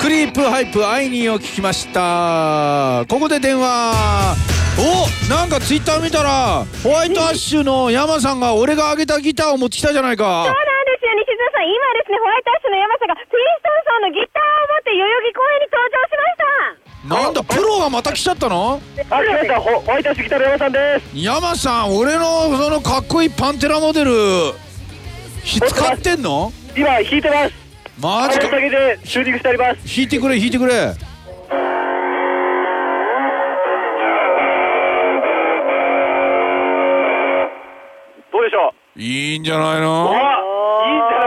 クリープハイプアイニーを聞きましたここで電話おなんかツイッター見たらホワイトアッシュの山さんが俺があげたギターを持ってきたじゃないかそうなんですよ、西澤さん。今ですね、ホワイトアッシュの山さんが、プリンストンさんのギターを持って代々木公園に登場しました。なんだプロがまた来ちゃったの？あ、来ました。ホホワイトアッシュギターの山さんです。山さん俺のそのかっこいいパンテラモデルひ使ってんの？今弾いてます。マジかでチューニングしてあります。弾いてくれ弾いてくれどうでしょう？いいんじゃないあ、のいいんじゃ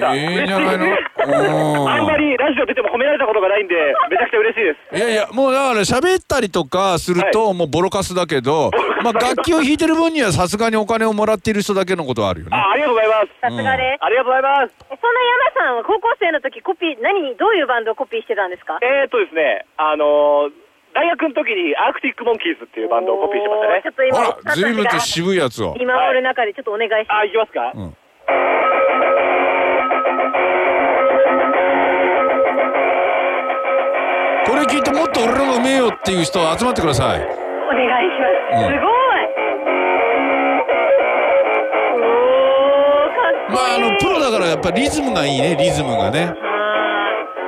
ました。いいんじゃないの嬉しいですうんあんまりラジオ出ても褒められたことがないんで、めちゃくちゃ嬉しいです。いやいやもうだから喋ったりとかするともうボロカスだけど、まあ楽器を弾いてる分にはさすがにお金をもらっている人だけのことはあるよねあ、ありがとうございます。さすがです。ありがとうございます。そんな山さんは高校生の時コピー、何に、どういうバンドをコピーしてたんですか？えーっとですね、あのー、大学の時にアークティックモンキーズっていうバンドをコピーしてましたねちょ。っと今、あら随分と渋いやつを見守る中でちょっとお願いします。あ、いきますか、うん これ聞いてもっと俺のがうめえよっていう人集まってください。お願いします。うん。すごい。まああのプロだからやっぱリズムがいいねリズムがね。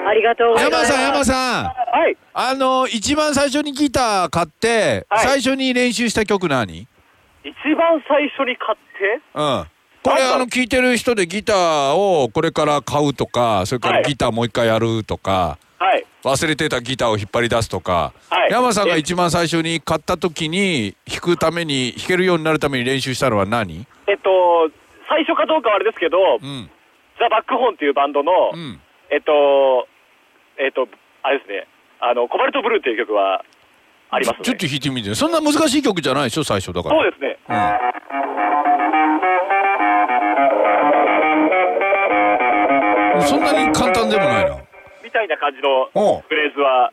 ありがとうございます。山さん山さん。はい。あの一番最初にギター買って、はい。最初に練習した曲何？一番最初に買って、うん。これあの聴いてる人でギターをこれから買うとかそれからはい。ギターもう一回やるとか、はい。忘れてたギターを引っ張り出すとか、はい。山さんが一番最初に買った時に弾くために弾けるようになるために練習したのは何？えっと、最初かどうかはあれですけど、うん。ザ・バックホーンっていうバンドの、うん。えっと、えっと、あれですね、あの、コバルトブルーっていう曲はありますね。ちょっと弾いてみて。そんな難しい曲じゃないでしょ最初だから。そうですね。うん、そんなに簡単でもないなみたいな感じのフレーズは、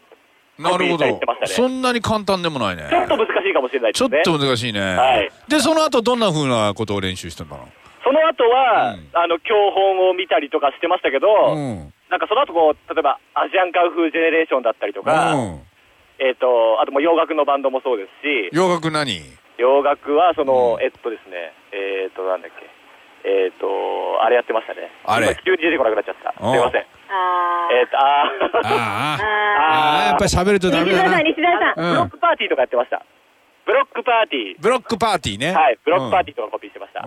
なるほコピーされてましたね。どそんなに簡単でもないね。ちょっと難しいかもしれないでちょっすね。と難しいね、はい。でその後どんな風なことを練習したんだろその後は、うん。あの、教本を見たりとかしてましたけど、ううん。なんかその後こう、例えば、アジアンカンフージェネレーションだったりとか、うん。えっ、と、あともう洋楽のバンドもそうですし、洋楽何？洋楽はその、うん。えっとですね、えっ、と、なんだっけ、えっ、と、あれやってましたね。あれ。今急に出てこなくなっちゃった。すおいません。あえっ、と、あーあああああやっぱり喋るとー。ダメだな西田さん、西田さん。うんブロックパーティーとかやってました。ブロックパーティー。ブロックパーティーねはい、ブロックパーティーとかコピーしてました。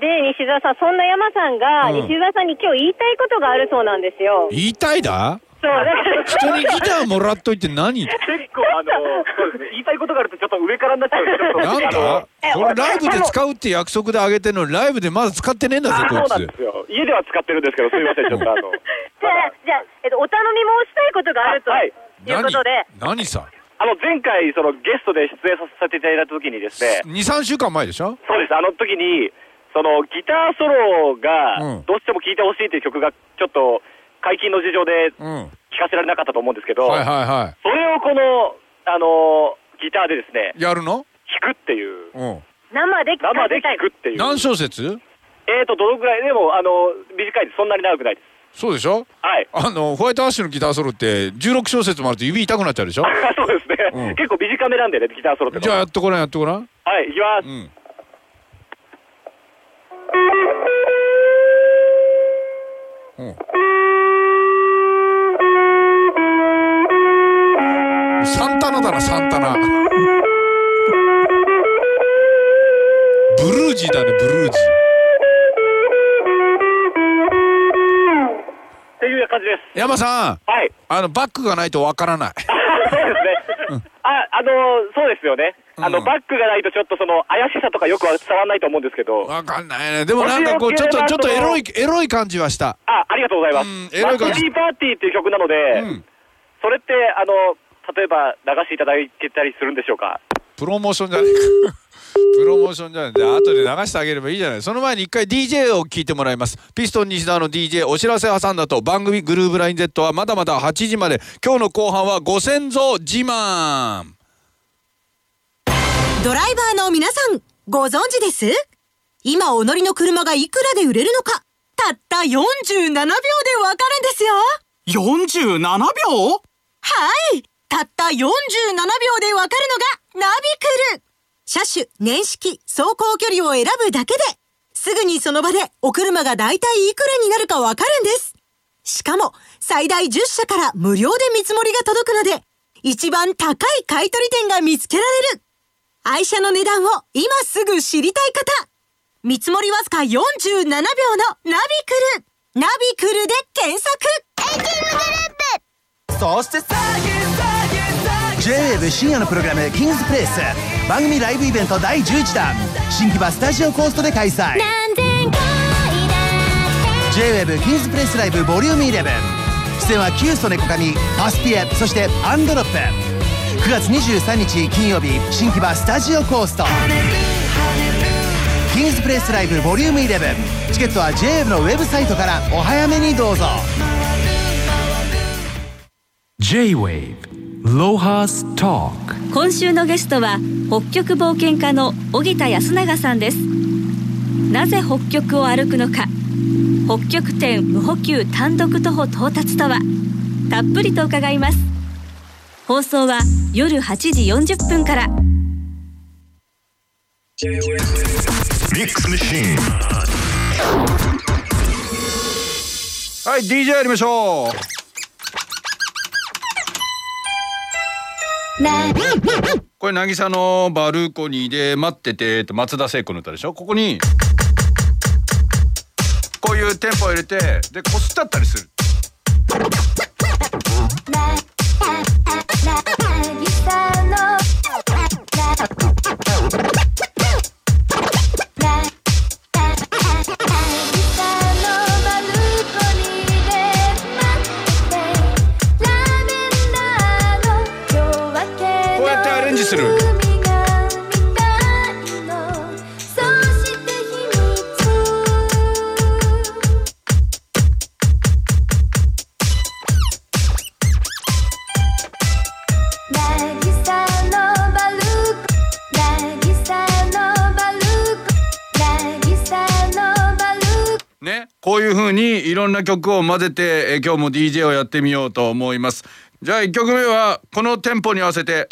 で、西澤さん、そんな山さんが、うん西澤さんに今日言いたいことがあるそうなんですよ。言いたいだ？人にギターもらっといて何？結構、あの、そうですね、言いたいことがあるとちょっと上からになっちゃうんで、ちょっとなんだ？これライブで使うって約束であげてんのにライブでまだ使ってねえんだぜこそうなんいつですよ。家では使ってるんですけど、すみません、ちょっとあの。じゃあ、じゃあ、えっと、お頼み申したいことがあると。はいいうことで。何？何？さあの、前回、そのゲストで出演させていただいた時にですね、23週間前でしょ？そうです、あの時に、そのギターソロうん。がどうしても聴いてほしいという曲が、ちょっと解禁の事情でうん。聴かせられなかったと思うんですけど、はいはいはそれをこの、あのギターでですね、いやるの？弾くっていう、うん。生で聞か生でせたい。聴くっていう。何小節？えーと、どのぐらい？でも、あの、短いです。そんなに長くないです。そうでしょ？はい。あのホワイトアッシュのギターソロって16小節もあると指痛くなっちゃうでしょ？そうですね、うん。結構短めなんでね、ギターソロっての。じゃあは。やっとこらんやっとこらんはい、いきます。うん。うんサンタナだなサンタナ。ブルージーだねブルージっていう感じです。ー山さん。はい。あのバックがないとわからない。そうですね。あ、あのそうですよね。あの、うんバックがないとちょっとその、怪しさとかよくは伝わらないと思うんですけど、わかんないね。でもなんかこうちょっとちょっとエロいエロい感じはした。あ、ありがとうございます。うんエロい感じ。マッチーパーティーっていう曲なので、うん。それって、あの、例えば流していただけたりするんでしょうか？プロモーションじゃないか。プロモーションじゃない。で後で流してあげればいいじゃない。その前に一回 DJ を聞いてもらいます。ピストン西田の DJ お知らせ挟んだと番組グルーブライン Z はまだまだ8時まで。今日の後半はご先祖自慢。ドライバーの皆さん、ご存知です？今お乗りの車がいくらで売れるのか、たった47秒でわかるんですよ。47秒？はいたった47秒でわかるのがナビクル車種、年式、走行距離を選ぶだけで、すぐにその場でお車がだいたいいくらになるかわかるんです。しかも、最大10社から無料で見積もりが届くので、一番高い買取店が見つけられる。愛車の値段を今すぐ知りたい方。見積もりわずか47秒のナビクル。ナビクルで検索。エキムグループそしてさ J-WAVE 深夜のプログラム「キングズプレイス」番組ライブイベント第11弾。新木場スタジオコーストで開催。J-WAVE キングズプレイスライブボリューム11出演はキュウソネコカミパスピエそしてアンドロップ9月23日金曜日新木場スタジオコースト。キングズプレイスライブボリューム11チケットは JWAVE のウェブサイトからお早めにどうぞ。J-WAVE ロハストーク今週のゲストは北極冒険家の荻田康永さんです。なぜ北極を歩くのか。北極点無補給単独徒歩到達とは。たっぷりと伺います。放送は夜8時40分から。はい DJ やりましょうこれ渚のバルコニーで待っててって松田聖子の歌でしょここにこういうテンポを入れてでこすったったりする。こういう風にいろんな曲を混ぜて、え今日も DJ をやってみようと思います。じゃあ1曲目はこのテンポに合わせて。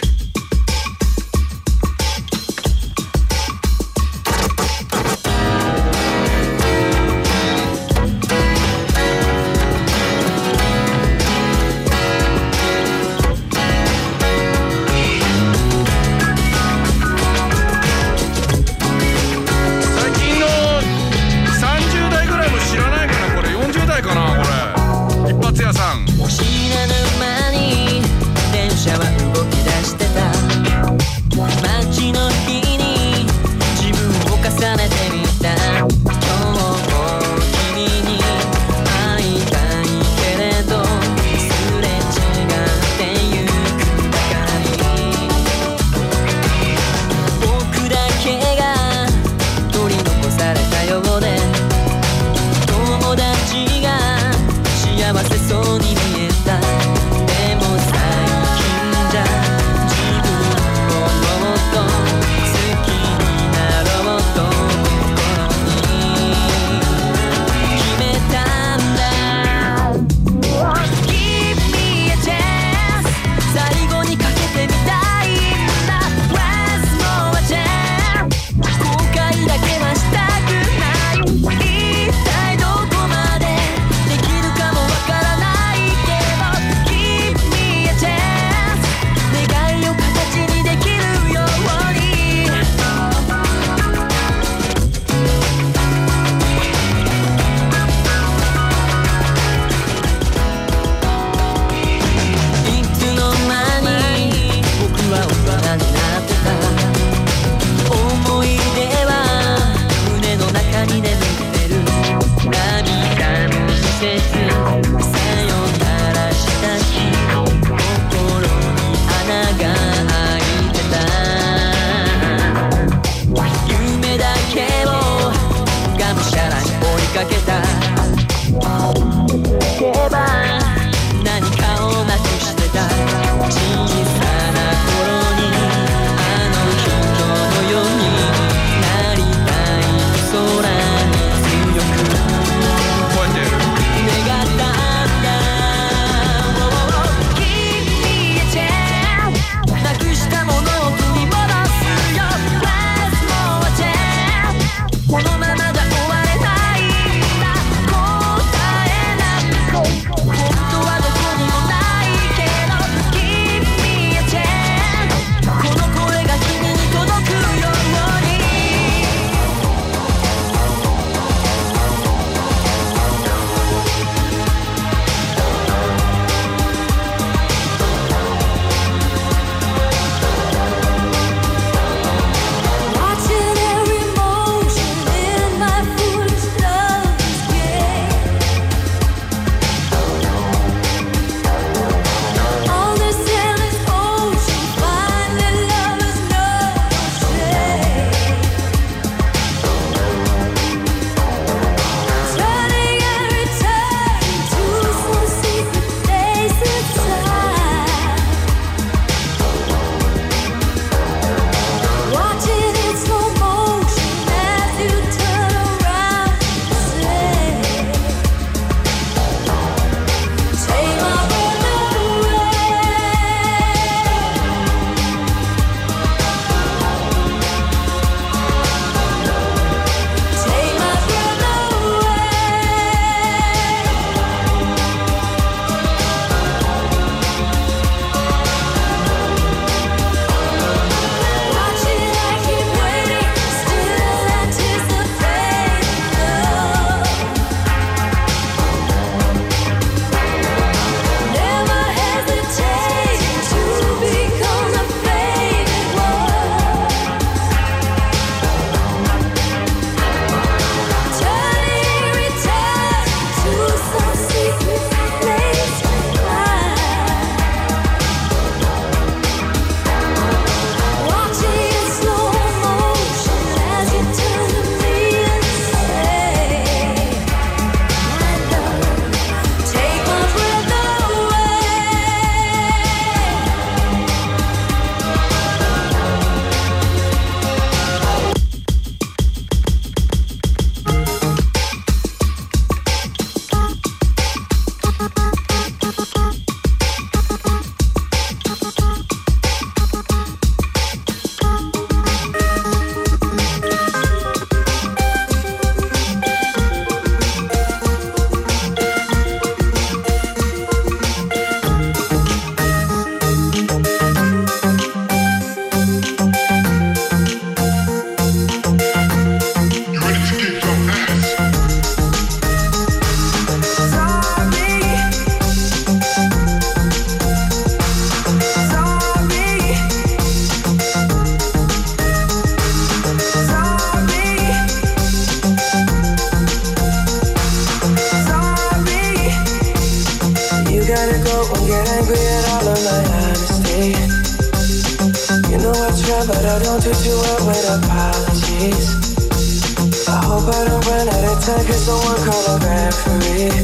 Don't run out of time, cause someone call a referee.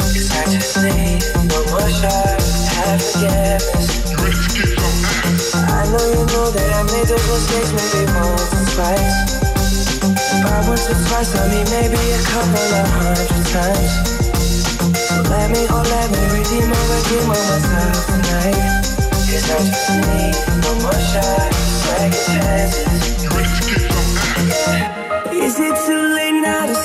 Cause I just need one more shot, have forgiveness. I know you know that I made those mistakes maybe once or twice. Once or twice, I mean maybe a couple of hundred times. So let me, oh let me redeem or redeem on myself tonight. Cause I just need one more shot, second chances. Is it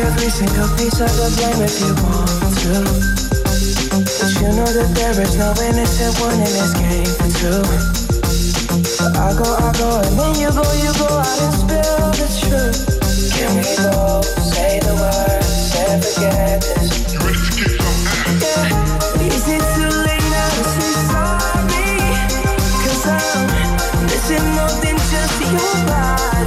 Every single piece of the blame if you want to. But you know that there is no innocent one in this game for two. So I'll go, I'll go, and then you go, you go out and spill the truth. Can we both say the words and forget this? Yeah. Is it too late now to say sorry? Cause I'm missing more than just your body.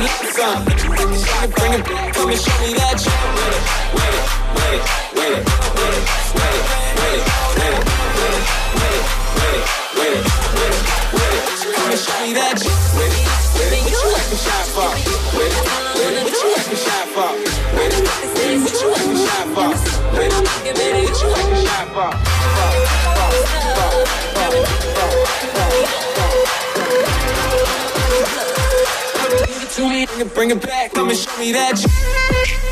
You with it, with it, it, with it, with it. Come and show me that you with it, with it. What you acting shy for? With it, with it. What you acting shy for? With it. What you acting shy for? With it, with it. What you acting shy for? Give it bring it back, come and show me that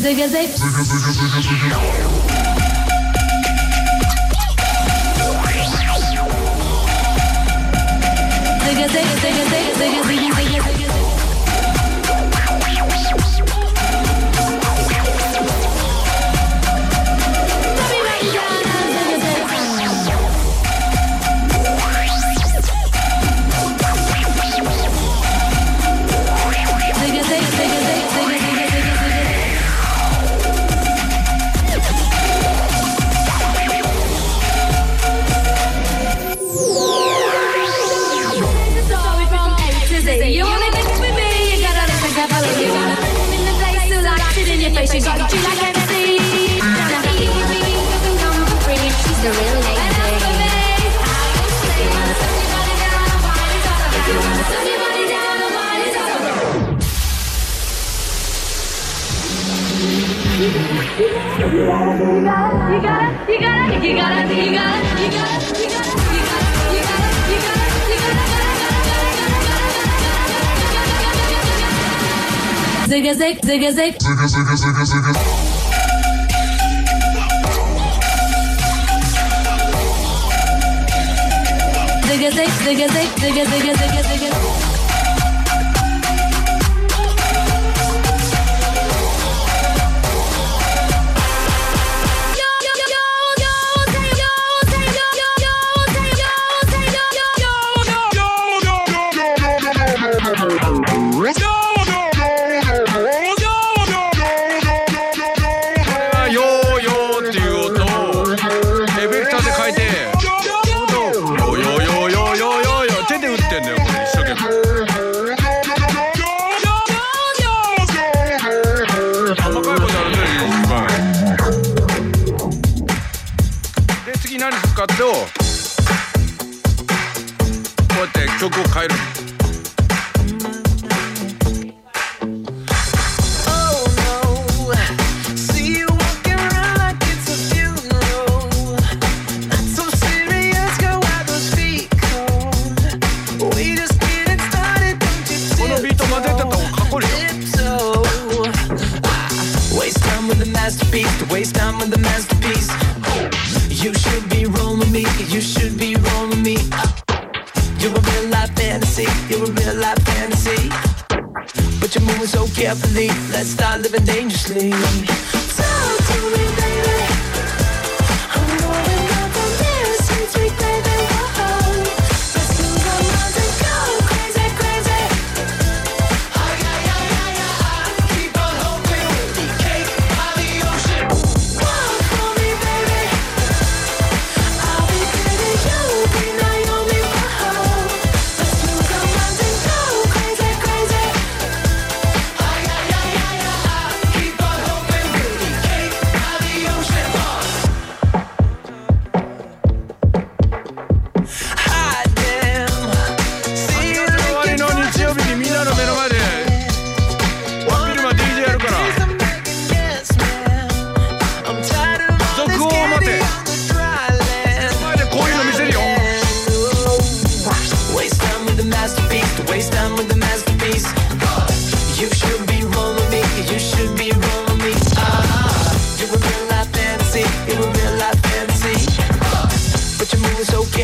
Zega Zep. She got you like MC. Now leave me, come for free. She's the real lady. You gotta, you gotta, you gotta, you gotta, you gotta, you gotta, you gotta. Zigazig, zigazig. Zigazig, zigazig, zigazig, zigazig.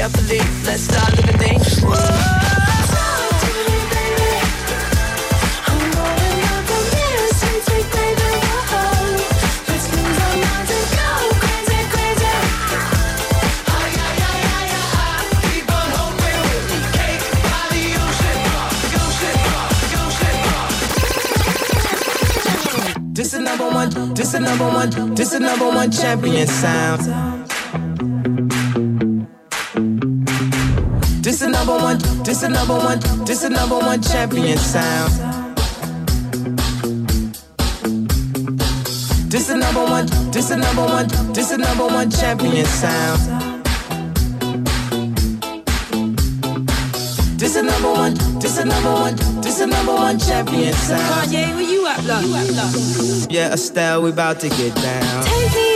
I believe. Let's start living dangerously. This is number one, this is number one, this is number one champion sound. number one, this the number one, this the number one champion sound. This the number one, this the number one, this the number one champion sound. This the number one, this the number one, this the number one champion sound. Kanye, where you at, love? Yeah, Estelle, we about to get down. Take me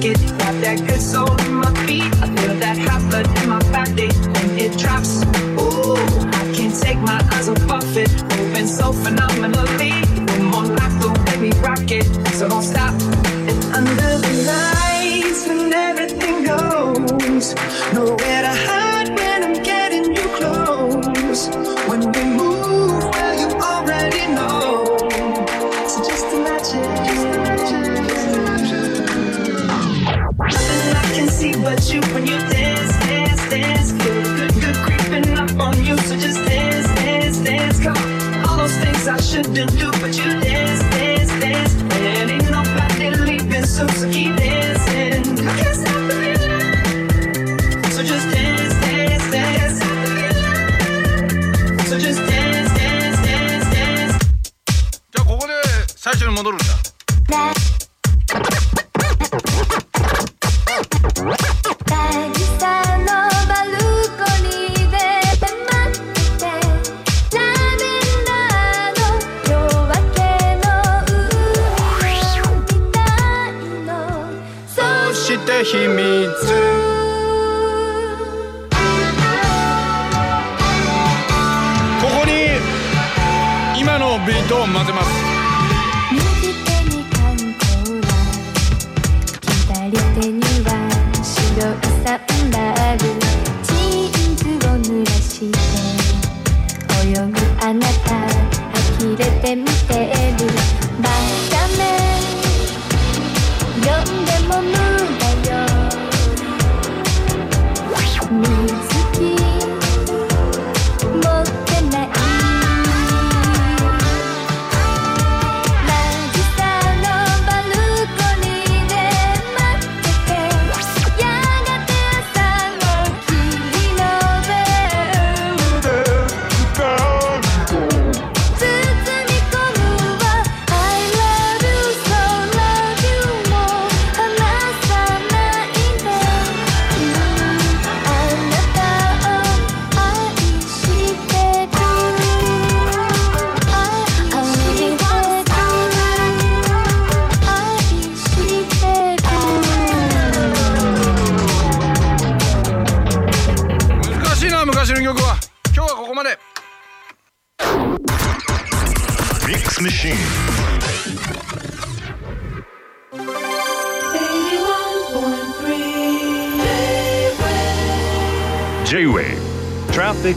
biscuit. Got that good soul.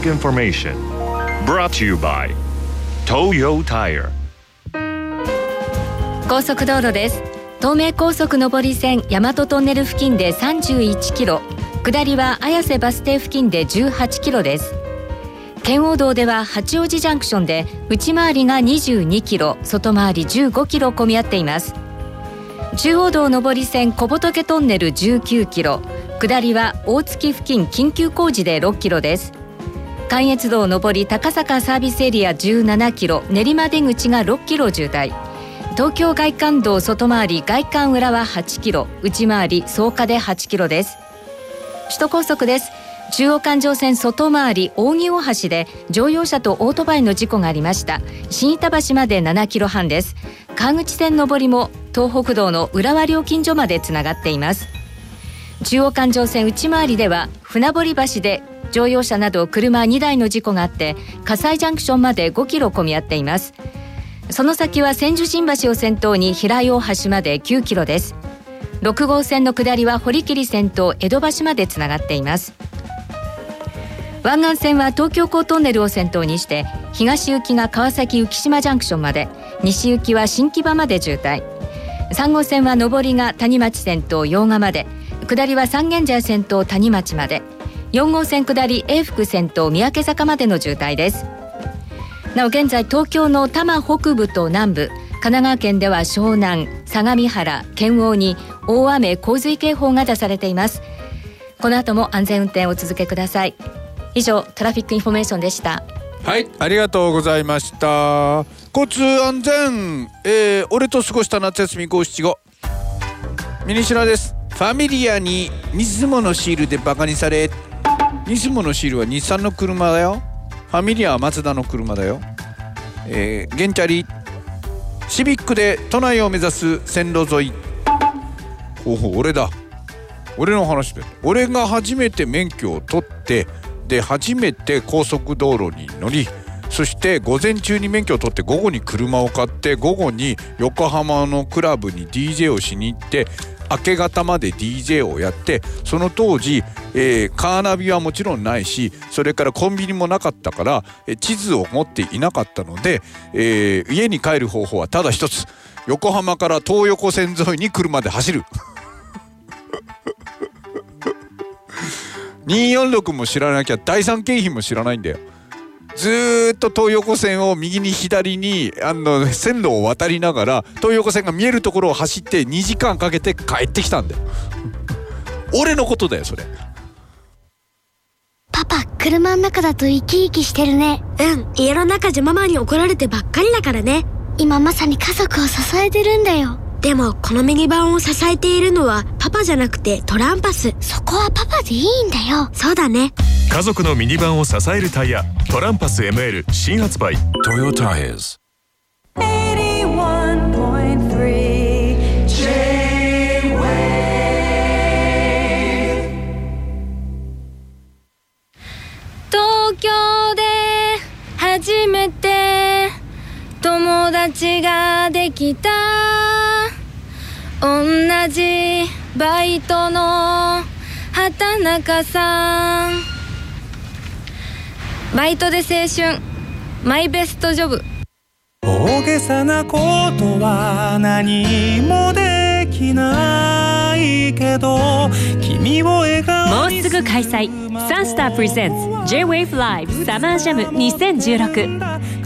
Traffic Information Brought to you by Toyo Tire. 高速道路です。東名高速上り線大和トンネル付近で31キロ。下りは綾瀬バス停付近で18キロです。圏央道では八王子ジャンクションで内回りが22キロ。外回り15キロ混み合っています。中央道上り線小仏トンネル19キロ。下りは大月付近緊急工事で6キロです。関越道上り高坂サービスエリア17キロ練馬出口が6キロ渋滞。東京外環道外回り外環裏は8キロ内回り草加で8キロです。首都高速です。中央環状線外回り扇大橋で乗用車とオートバイの事故がありました。新板橋まで7キロ半です。川口線上りも東北道の浦和料金所までつながっています。中央環状線内回りでは船堀橋で乗用車など車2台の事故があって葛西ジャンクションまで5キロ混み合っています。その先は千住新橋を先頭に平井大橋まで9キロです。6号線の下りは堀切先頭江戸橋までつながっています。湾岸線は東京港トンネルを先頭にして東行きが川崎浮島ジャンクションまで西行きは新木場まで渋滞。3号線は上りが谷町先頭用賀まで下りは三軒茶屋先頭谷町まで。4号線下り永福先頭三宅坂までの渋滞です。なお現在東京の多摩北部と南部神奈川県では湘南相模原県央に大雨洪水警報が出されています。この後も安全運転を続けください。以上トラフィックインフォメーションでした。はいありがとうございました。交通安全、えー、俺と過ごした夏休み五七五。ミニシュラです。ファミリアにニスモのシールでバカにされニスモのシールは日産の車だよ。ファミリアはマツダの車だよ。えー、ゲンチャリ。シビックで都内を目指す線路沿い。おお俺だ。俺の話で俺が初めて免許を取ってで初めて高速道路に乗りそして午前中に免許を取って午後に車を買って午後に横浜のクラブに DJ をしに行って明け方まで DJ をやってその当時、えーカーナビはもちろんないしそれからコンビニもなかったからえ地図を持っていなかったので、えー家に帰る方法はただ一つ。横浜から東横線沿いに車で走る。246も知らなきゃ第三京浜も知らないんだよ。ずーっと東横線を右に左にあの線路を渡りながら東横線が見えるところを走って2時間かけて帰ってきたんだよ俺のことだよそれパパ、車の中だと生き生きしてるね。うん、家の中じゃママに怒られてばっかりだからね。今まさに家族を支えてるんだよ。でも、このミニバンを支えているのはパパじゃなくてトランパス。そこはパパでいいんだよ。そうだね。家族のミニバンを支えるタイヤトランパス ML 新発売 Toyo Tires 81.3 J-Wave 東京で初めて友達ができた。同じバイトの畑中さん。バイトで青春。マイベストジョブ。大げさなことは何もできないけど君を笑顔もうすぐ開催。サンスタープレゼンツ J-WAVE LIVE サマージャム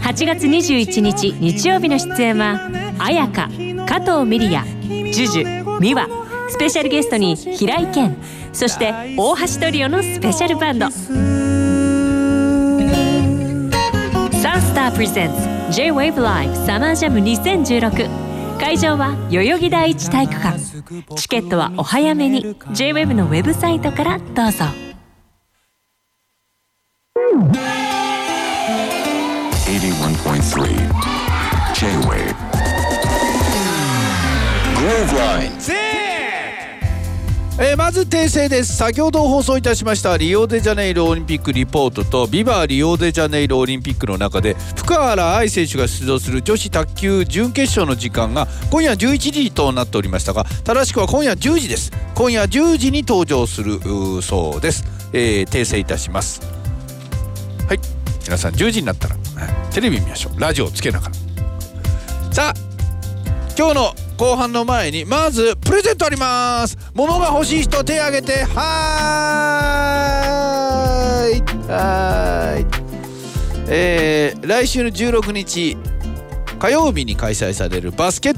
8月21日日曜日の出演は綾香加藤ミリヤジュジュミワスペシャルゲストに平井堅そして大橋トリオのスペシャルバンド。サンスタープレゼンツ J-WAVE LIVE サマージャム2016会場は代々木第一体育館。チケットはお早めに。J-WAVE のウェブサイトからどうぞ。えーまず訂正です。先ほど放送いたしましたリオデジャネイロオリンピックリポートとビバーリオデジャネイロオリンピックの中で福原愛選手が出場する女子卓球準決勝の時間が今夜11時となっておりましたが正しくは今夜10時です。今夜10時に登場するそうです、えー訂正いたします。はい。皆さん10時になったら、テレビ見ましょう。ラジオつけながら。さあ今日の後半の前にまずプレゼントあります。物が欲しい人手挙げてはーい。はい。えー来週の16日火曜日に開催されるバスケット